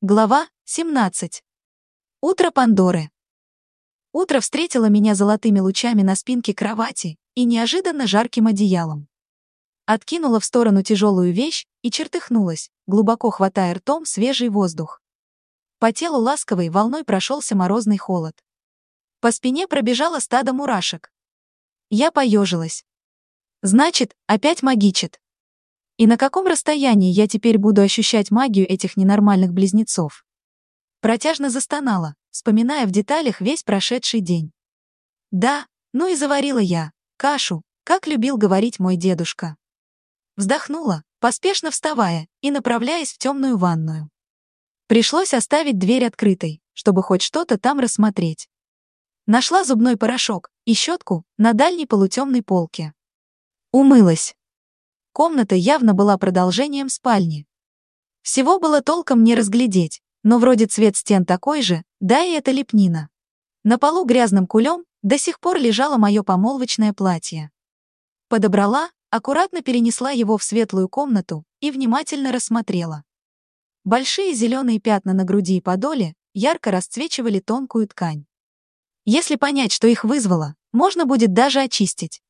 Глава 17. Утро Пандоры. Утро встретило меня золотыми лучами на спинке кровати и неожиданно жарким одеялом. Откинула в сторону тяжелую вещь и чертыхнулась, глубоко хватая ртом свежий воздух. По телу ласковой волной прошелся морозный холод. По спине пробежало стадо мурашек. Я поежилась. Значит, опять магичит. И на каком расстоянии я теперь буду ощущать магию этих ненормальных близнецов? Протяжно застонала, вспоминая в деталях весь прошедший день. Да, ну и заварила я, кашу, как любил говорить мой дедушка. Вздохнула, поспешно вставая и направляясь в темную ванную. Пришлось оставить дверь открытой, чтобы хоть что-то там рассмотреть. Нашла зубной порошок и щетку на дальней полутемной полке. Умылась. Комната явно была продолжением спальни. Всего было толком не разглядеть, но вроде цвет стен такой же, да и это лепнина. На полу грязным кулем до сих пор лежало мое помолвочное платье. Подобрала, аккуратно перенесла его в светлую комнату и внимательно рассмотрела. Большие зеленые пятна на груди и подоле ярко расцвечивали тонкую ткань. Если понять, что их вызвало, можно будет даже очистить.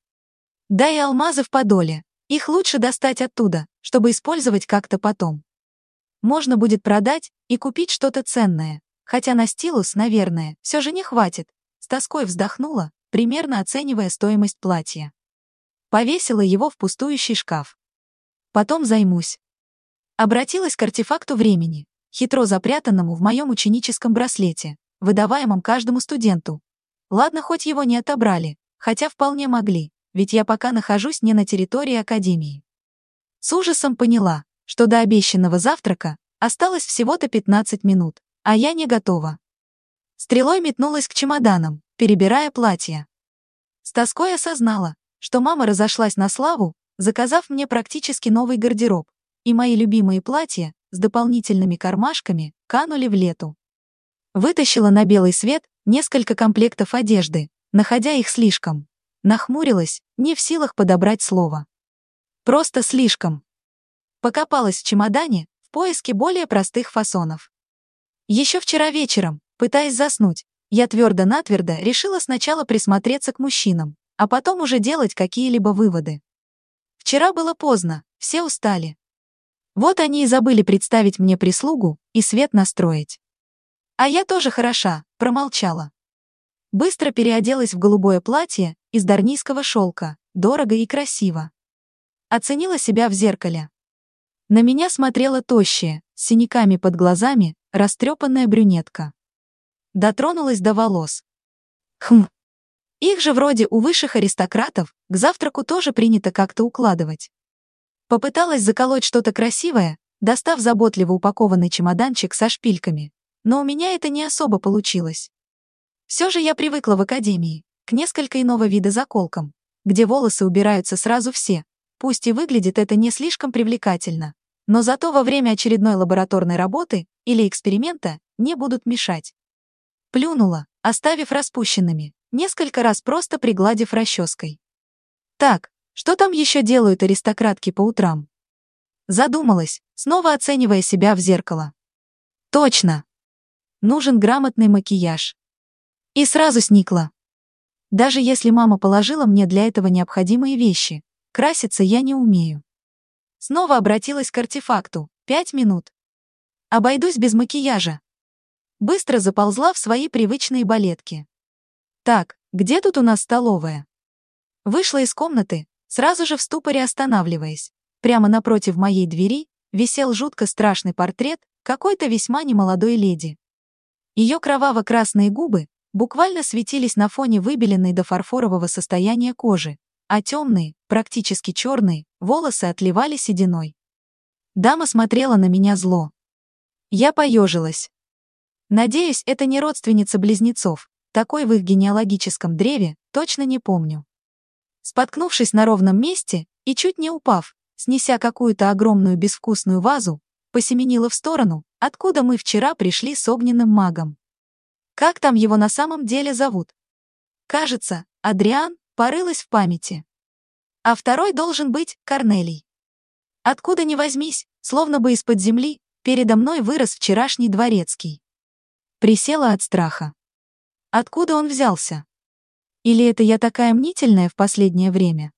Да и алмазы в подоле, их лучше достать оттуда, чтобы использовать как-то потом. Можно будет продать и купить что-то ценное, хотя на стилус, наверное, все же не хватит. С тоской вздохнула, примерно оценивая стоимость платья. Повесила его в пустующий шкаф. Потом займусь. Обратилась к артефакту времени, хитро запрятанному в моем ученическом браслете, выдаваемом каждому студенту. Ладно, хоть его не отобрали, хотя вполне могли ведь я пока нахожусь не на территории Академии. С ужасом поняла, что до обещанного завтрака осталось всего-то 15 минут, а я не готова. Стрелой метнулась к чемоданам, перебирая платья. С тоской осознала, что мама разошлась на славу, заказав мне практически новый гардероб, и мои любимые платья с дополнительными кармашками канули в лету. Вытащила на белый свет несколько комплектов одежды, находя их слишком. Нахмурилась, не в силах подобрать слово. Просто слишком. Покопалась в чемодане в поиске более простых фасонов. Еще вчера вечером, пытаясь заснуть, я твердо-натвердо решила сначала присмотреться к мужчинам, а потом уже делать какие-либо выводы. Вчера было поздно, все устали. Вот они и забыли представить мне прислугу и свет настроить. А я тоже хороша, промолчала. Быстро переоделась в голубое платье из дарнийского шелка, дорого и красиво. Оценила себя в зеркале. На меня смотрела тощая, с синяками под глазами, растрепанная брюнетка. Дотронулась до волос. Хм. Их же вроде у высших аристократов к завтраку тоже принято как-то укладывать. Попыталась заколоть что-то красивое, достав заботливо упакованный чемоданчик со шпильками, но у меня это не особо получилось. Все же я привыкла в академии к несколько иного вида заколкам, где волосы убираются сразу все, пусть и выглядит это не слишком привлекательно, но зато во время очередной лабораторной работы или эксперимента не будут мешать. Плюнула, оставив распущенными, несколько раз просто пригладив расческой. Так, что там еще делают аристократки по утрам? Задумалась, снова оценивая себя в зеркало. Точно! Нужен грамотный макияж, и сразу сникла. Даже если мама положила мне для этого необходимые вещи, краситься я не умею. Снова обратилась к артефакту. Пять минут. Обойдусь без макияжа. Быстро заползла в свои привычные балетки. Так, где тут у нас столовая? Вышла из комнаты, сразу же в ступоре останавливаясь. Прямо напротив моей двери висел жутко страшный портрет какой-то весьма немолодой леди. Ее кроваво-красные губы буквально светились на фоне выбеленной до фарфорового состояния кожи, а темные, практически черные, волосы отливали сединой. Дама смотрела на меня зло. Я поежилась. Надеюсь, это не родственница близнецов, такой в их генеалогическом древе, точно не помню. Споткнувшись на ровном месте и чуть не упав, снеся какую-то огромную безвкусную вазу, посеменила в сторону, откуда мы вчера пришли с огненным магом. Как там его на самом деле зовут? Кажется, Адриан порылась в памяти. А второй должен быть Корнелий. Откуда ни возьмись, словно бы из-под земли, передо мной вырос вчерашний дворецкий. Присела от страха. Откуда он взялся? Или это я такая мнительная в последнее время?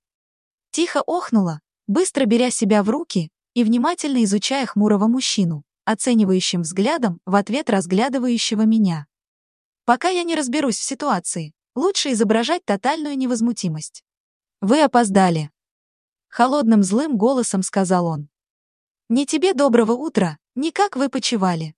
Тихо охнула, быстро беря себя в руки и внимательно изучая хмурого мужчину, оценивающим взглядом в ответ разглядывающего меня. Пока я не разберусь в ситуации, лучше изображать тотальную невозмутимость. «Вы опоздали», — холодным злым голосом сказал он. «Не тебе доброго утра, не как вы почевали».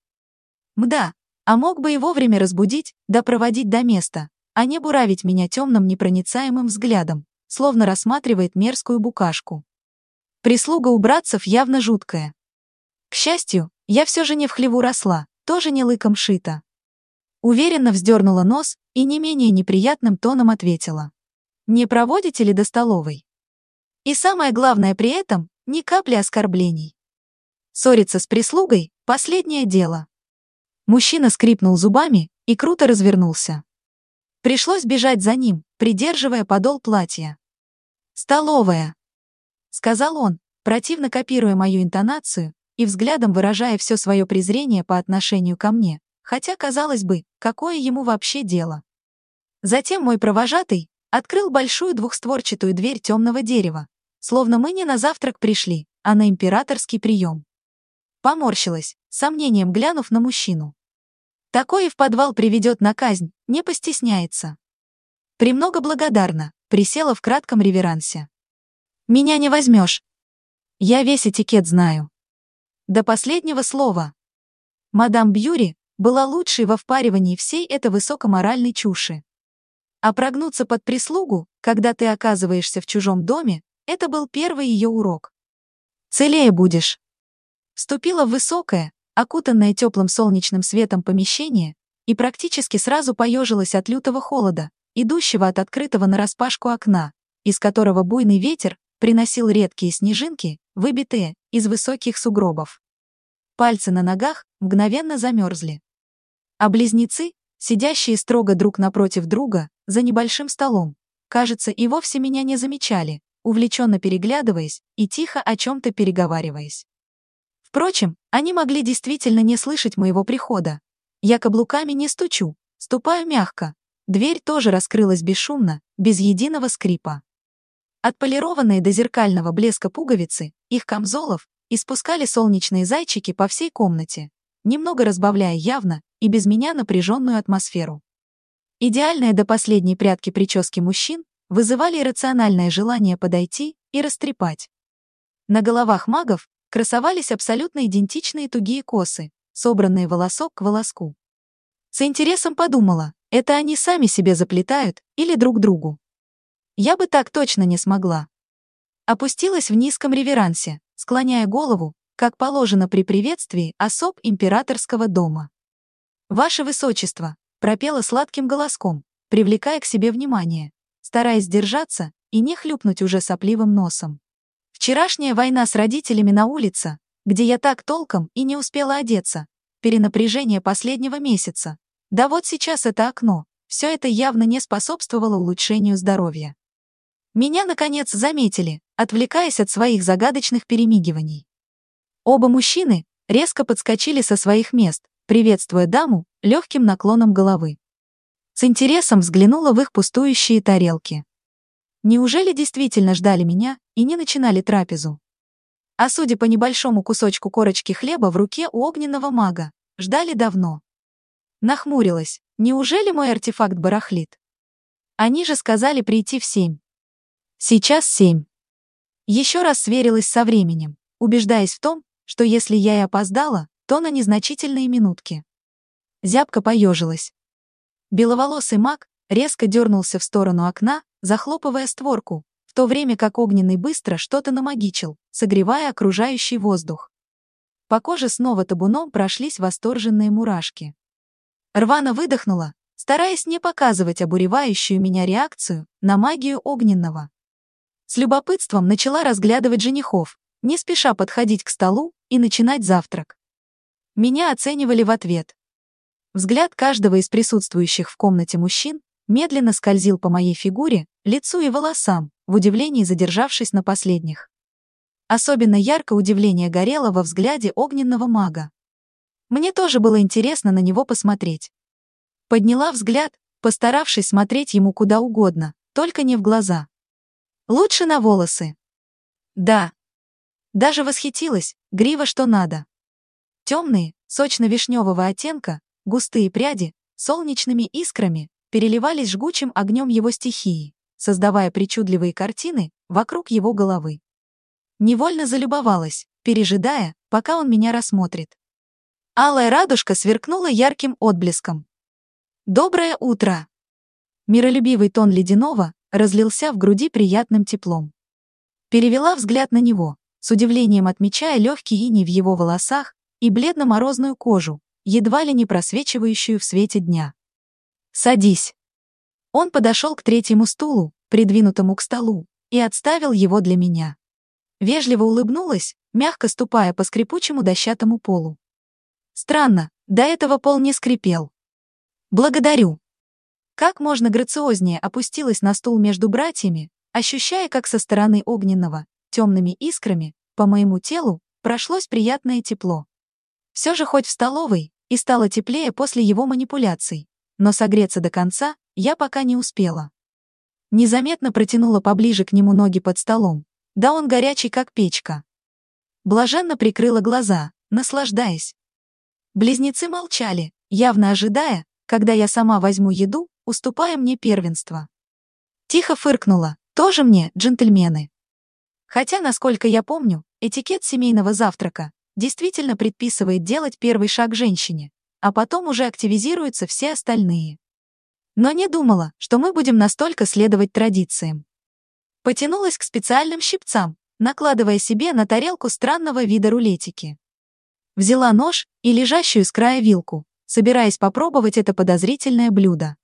Мда, а мог бы и вовремя разбудить, да проводить до места, а не буравить меня темным непроницаемым взглядом, словно рассматривает мерзкую букашку. Прислуга у братцев явно жуткая. К счастью, я все же не в хлеву росла, тоже не лыком шита. Уверенно вздернула нос и не менее неприятным тоном ответила. «Не проводите ли до столовой?» И самое главное при этом — ни капли оскорблений. Ссориться с прислугой — последнее дело. Мужчина скрипнул зубами и круто развернулся. Пришлось бежать за ним, придерживая подол платья. «Столовая», — сказал он, противно копируя мою интонацию и взглядом выражая все свое презрение по отношению ко мне, хотя, казалось бы, какое ему вообще дело. Затем мой провожатый открыл большую двухстворчатую дверь темного дерева, словно мы не на завтрак пришли, а на императорский прием. Поморщилась, сомнением глянув на мужчину. Такой и в подвал приведет на казнь, не постесняется. Премного благодарна, присела в кратком реверансе. Меня не возьмешь. Я весь этикет знаю. До последнего слова. Мадам Бьюри была лучшей во впаривании всей этой высокоморальной чуши. А прогнуться под прислугу, когда ты оказываешься в чужом доме, это был первый ее урок. Целее будешь. Вступила в высокое, окутанное теплым солнечным светом помещение, и практически сразу поежилась от лютого холода, идущего от открытого нараспашку окна, из которого буйный ветер приносил редкие снежинки, выбитые из высоких сугробов. Пальцы на ногах мгновенно замерзли. А близнецы, сидящие строго друг напротив друга, за небольшим столом, кажется, и вовсе меня не замечали, увлеченно переглядываясь и тихо о чем-то переговариваясь. Впрочем, они могли действительно не слышать моего прихода. Я каблуками не стучу, ступаю мягко. Дверь тоже раскрылась бесшумно, без единого скрипа. Отполированные до зеркального блеска пуговицы, их камзолов, испускали солнечные зайчики по всей комнате, немного разбавляя явно и без меня напряженную атмосферу. Идеальные до последней прядки прически мужчин вызывали иррациональное желание подойти и растрепать. На головах магов красовались абсолютно идентичные тугие косы, собранные волосок к волоску. С интересом подумала, это они сами себе заплетают или друг другу. Я бы так точно не смогла. Опустилась в низком реверансе, склоняя голову, как положено при приветствии особ императорского дома. «Ваше Высочество», — пропела сладким голоском, привлекая к себе внимание, стараясь держаться и не хлюпнуть уже сопливым носом. Вчерашняя война с родителями на улице, где я так толком и не успела одеться, перенапряжение последнего месяца. Да вот сейчас это окно, все это явно не способствовало улучшению здоровья. Меня, наконец, заметили, отвлекаясь от своих загадочных перемигиваний. Оба мужчины резко подскочили со своих мест, приветствуя даму легким наклоном головы. С интересом взглянула в их пустующие тарелки. Неужели действительно ждали меня и не начинали трапезу? А судя по небольшому кусочку корочки хлеба в руке у огненного мага, ждали давно. Нахмурилась. Неужели мой артефакт барахлит? Они же сказали прийти в семь. Сейчас семь. Еще раз сверилась со временем, убеждаясь в том, что если я и опоздала, то на незначительные минутки. Зябко поежилась. Беловолосый маг резко дернулся в сторону окна, захлопывая створку, в то время как огненный быстро что-то намагичил, согревая окружающий воздух. По коже снова табуном прошлись восторженные мурашки. Рвано выдохнула, стараясь не показывать обуревающую меня реакцию на магию огненного. С любопытством начала разглядывать женихов, не спеша подходить к столу и начинать завтрак. Меня оценивали в ответ. Взгляд каждого из присутствующих в комнате мужчин медленно скользил по моей фигуре, лицу и волосам, в удивлении задержавшись на последних. Особенно ярко удивление горело во взгляде огненного мага, Мне тоже было интересно на него посмотреть. Подняла взгляд, постаравшись смотреть ему куда угодно, только не в глаза. Лучше на волосы. Да. Даже восхитилась, грива что надо. Темные, сочно-вишневого оттенка, густые пряди, солнечными искрами, переливались жгучим огнем его стихии, создавая причудливые картины вокруг его головы. Невольно залюбовалась, пережидая, пока он меня рассмотрит. Алая радужка сверкнула ярким отблеском. «Доброе утро!» Миролюбивый тон ледяного разлился в груди приятным теплом. Перевела взгляд на него, с удивлением отмечая легкий иней в его волосах и бледно-морозную кожу, едва ли не просвечивающую в свете дня. «Садись!» Он подошел к третьему стулу, придвинутому к столу, и отставил его для меня. Вежливо улыбнулась, мягко ступая по скрипучему дощатому полу. Странно, до этого пол не скрипел. Благодарю. Как можно грациознее опустилась на стул между братьями, ощущая, как со стороны огненного, темными искрами, по моему телу, прошлось приятное тепло. Все же хоть в столовой, и стало теплее после его манипуляций, но согреться до конца я пока не успела. Незаметно протянула поближе к нему ноги под столом. Да он горячий, как печка. Блаженно прикрыла глаза, наслаждаясь. Близнецы молчали, явно ожидая, когда я сама возьму еду, уступая мне первенство. Тихо фыркнула, тоже мне, джентльмены. Хотя, насколько я помню, этикет семейного завтрака действительно предписывает делать первый шаг женщине, а потом уже активизируются все остальные. Но не думала, что мы будем настолько следовать традициям. Потянулась к специальным щипцам, накладывая себе на тарелку странного вида рулетики. Взяла нож и лежащую с края вилку, собираясь попробовать это подозрительное блюдо.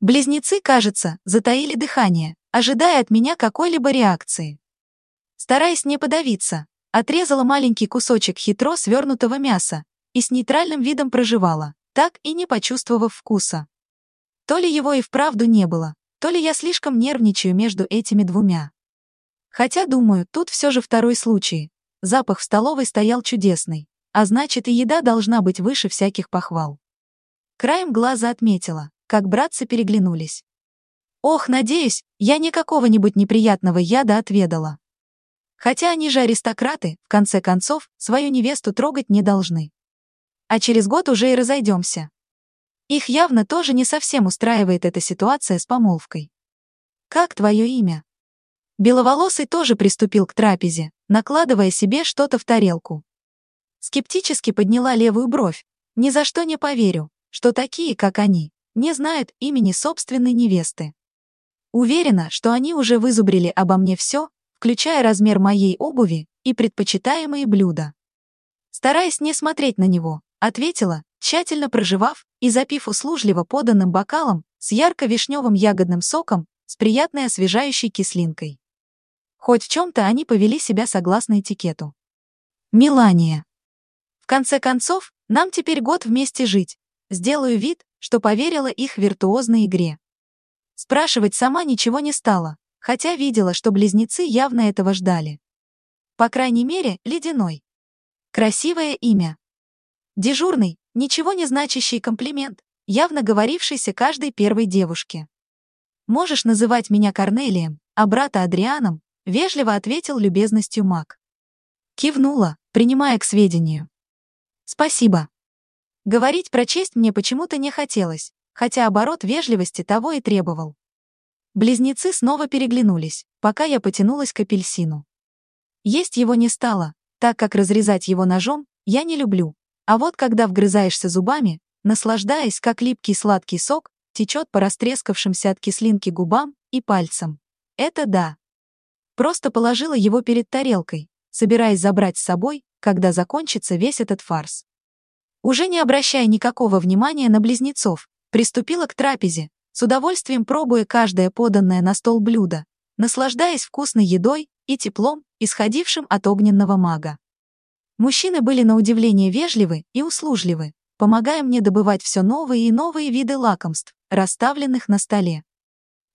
Близнецы, кажется, затаили дыхание, ожидая от меня какой-либо реакции. Стараясь не подавиться, отрезала маленький кусочек хитро свернутого мяса и с нейтральным видом проживала, так и не почувствовав вкуса. То ли его и вправду не было, то ли я слишком нервничаю между этими двумя. Хотя, думаю, тут все же второй случай. Запах в столовой стоял чудесный, а значит и еда должна быть выше всяких похвал. Краем глаза отметила, как братцы переглянулись. Ох, надеюсь, я не какого-нибудь неприятного яда отведала. Хотя они же аристократы, в конце концов, свою невесту трогать не должны. А через год уже и разойдемся. Их явно тоже не совсем устраивает эта ситуация с помолвкой. «Как твое имя?» Беловолосый тоже приступил к трапезе, накладывая себе что-то в тарелку. Скептически подняла левую бровь. Ни за что не поверю, что такие, как они, не знают имени собственной невесты. Уверена, что они уже вызубрили обо мне все, включая размер моей обуви и предпочитаемые блюда. Стараясь не смотреть на него, ответила, тщательно проживав и запив услужливо поданным бокалом с ярко-вишневым ягодным соком с приятной освежающей кислинкой. Хоть в чем-то они повели себя согласно этикету. Милания. В конце концов, нам теперь год вместе жить. Сделаю вид, что поверила их виртуозной игре. Спрашивать сама ничего не стала, хотя видела, что близнецы явно этого ждали. По крайней мере, ледяной. Красивое имя. Дежурный, Ничего не значащий комплимент, явно говорившийся каждой первой девушке. «Можешь называть меня Корнелием, а брата Адрианом», — вежливо ответил любезностью маг. Кивнула, принимая к сведению. «Спасибо». Говорить про честь мне почему-то не хотелось, хотя оборот вежливости того и требовал. Близнецы снова переглянулись, пока я потянулась к апельсину. Есть его не стало, так как разрезать его ножом я не люблю, а вот когда вгрызаешься зубами, наслаждаясь, как липкий сладкий сок течет по растрескавшимся от кислинки губам и пальцам. Это да. Просто положила его перед тарелкой, собираясь забрать с собой, когда закончится весь этот фарс. Уже не обращая никакого внимания на близнецов, приступила к трапезе, с удовольствием пробуя каждое поданное на стол блюдо, наслаждаясь вкусной едой и теплом, исходившим от огненного мага. Мужчины были на удивление вежливы и услужливы, помогая мне добывать все новые и новые виды лакомств, расставленных на столе.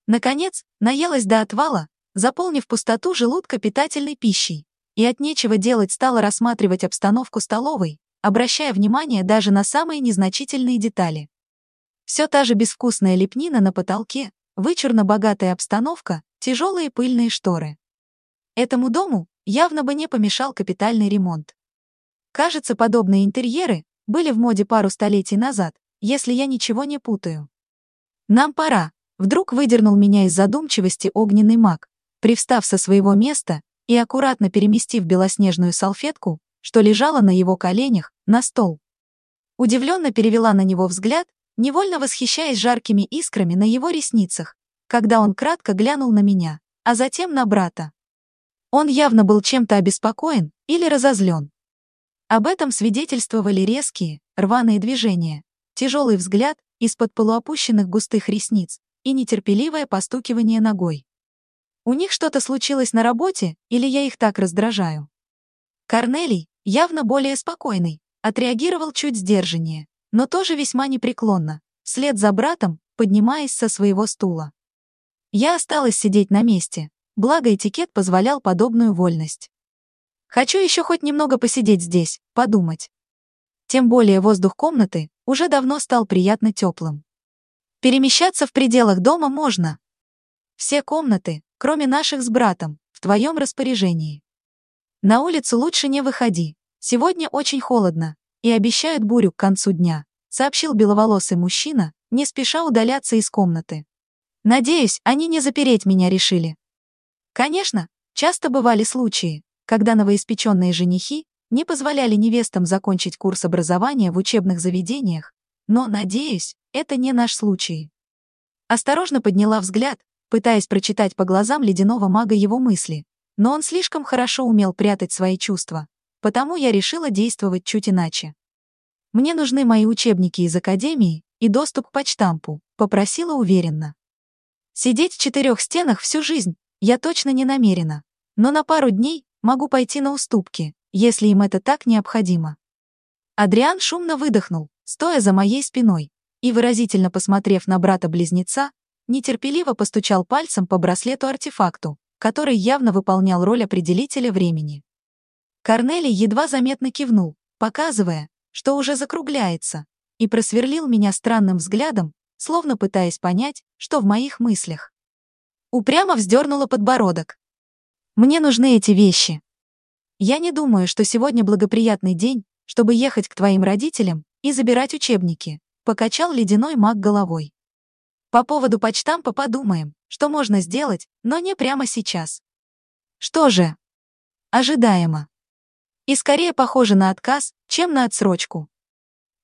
Наконец, наелась до отвала, заполнив пустоту желудка питательной пищей, и от нечего делать стала рассматривать обстановку столовой, обращая внимание даже на самые незначительные детали. Все та же безвкусная лепнина на потолке, вычурно-богатая обстановка, тяжелые пыльные шторы. Этому дому явно бы не помешал капитальный ремонт. Кажется, подобные интерьеры были в моде пару столетий назад, если я ничего не путаю. Нам пора. Вдруг выдернул меня из задумчивости огненный маг, привстав со своего места и аккуратно переместив белоснежную салфетку, что лежала на его коленях, на стол. Удивленно перевела на него взгляд, невольно восхищаясь жаркими искрами на его ресницах, когда он кратко глянул на меня, а затем на брата. Он явно был чем-то обеспокоен или разозлен. Об этом свидетельствовали резкие, рваные движения, тяжелый взгляд из-под полуопущенных густых ресниц и нетерпеливое постукивание ногой. У них что-то случилось на работе, или я их так раздражаю? Корнелий, явно более спокойный, отреагировал чуть сдержаннее, но тоже весьма непреклонно, вслед за братом, поднимаясь со своего стула. Я осталась сидеть на месте, благо этикет позволял подобную вольность. Хочу еще хоть немного посидеть здесь, подумать. Тем более воздух комнаты уже давно стал приятно теплым. Перемещаться в пределах дома можно. Все комнаты, кроме наших с братом, в твоем распоряжении. На улицу лучше не выходи. Сегодня очень холодно, и обещают бурю к концу дня, сообщил беловолосый мужчина, не спеша удаляться из комнаты. Надеюсь, они не запереть меня решили. Конечно, часто бывали случаи, когда новоиспеченные женихи не позволяли невестам закончить курс образования в учебных заведениях, но, надеюсь, это не наш случай. Осторожно подняла взгляд, пытаясь прочитать по глазам ледяного мага его мысли, но он слишком хорошо умел прятать свои чувства, потому я решила действовать чуть иначе. «Мне нужны мои учебники из академии и доступ к почтампу», — попросила уверенно. Сидеть в четырех стенах всю жизнь я точно не намерена, но на пару дней могу пойти на уступки, если им это так необходимо. Адриан шумно выдохнул, стоя за моей спиной, и, выразительно посмотрев на брата-близнеца, нетерпеливо постучал пальцем по браслету-артефакту, который явно выполнял роль определителя времени. Корнелий едва заметно кивнул, показывая, что уже закругляется, и просверлил меня странным взглядом, словно пытаясь понять, что в моих мыслях. Упрямо вздернула подбородок. «Мне нужны эти вещи. Я не думаю, что сегодня благоприятный день, чтобы ехать к твоим родителям и забирать учебники», покачал ледяной маг головой. По поводу почтампа подумаем, что можно сделать, но не прямо сейчас. Что же? Ожидаемо. И скорее похоже на отказ, чем на отсрочку.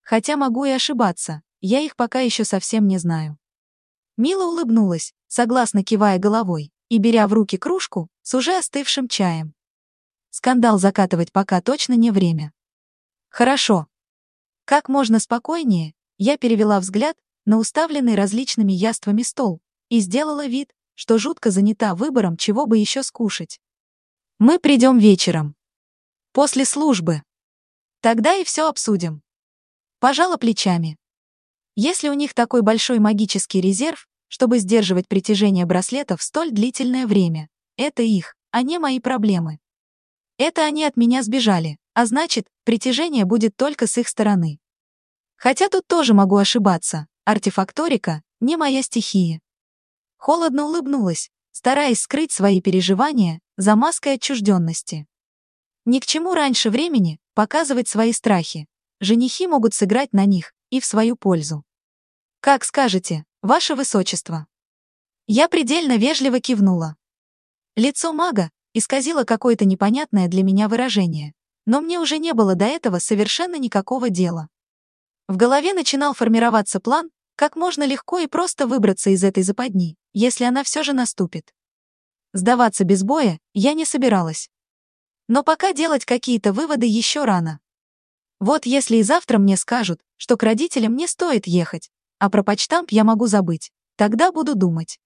Хотя могу и ошибаться, я их пока еще совсем не знаю. Мила улыбнулась, согласно кивая головой, и беря в руки кружку с уже остывшим чаем. Скандал закатывать пока точно не время. Хорошо. Как можно спокойнее, я перевела взгляд на уставленный различными яствами стол и сделала вид, что жутко занята выбором, чего бы еще скушать. Мы придем вечером. После службы. Тогда и все обсудим. Пожала плечами. Если у них такой большой магический резерв, чтобы сдерживать притяжение браслетов столь длительное время, это их, а не мои проблемы. Это они от меня сбежали, а значит, притяжение будет только с их стороны. Хотя тут тоже могу ошибаться, Артефакторика — не моя стихия. Холодно улыбнулась, стараясь скрыть свои переживания за маской отчужденности. Ни к чему раньше времени показывать свои страхи. Женихи могут сыграть на них и в свою пользу. Как скажете, ваше высочество. Я предельно вежливо кивнула. Лицо мага исказило какое-то непонятное для меня выражение, но мне уже не было до этого совершенно никакого дела. В голове начинал формироваться план, как можно легко и просто выбраться из этой западни, если она все же наступит? Сдаваться без боя я не собиралась. Но пока делать какие-то выводы еще рано. Вот если и завтра мне скажут, что к родителям не стоит ехать, а про почтамп я могу забыть, тогда буду думать.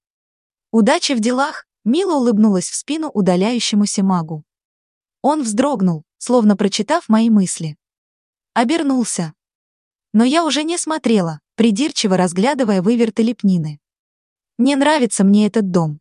Удачи в делах, мило улыбнулась в спину удаляющемуся магу. Он вздрогнул, словно прочитав мои мысли. Обернулся. Но я уже не смотрела, придирчиво разглядывая выверты лепнины. Не нравится мне этот дом.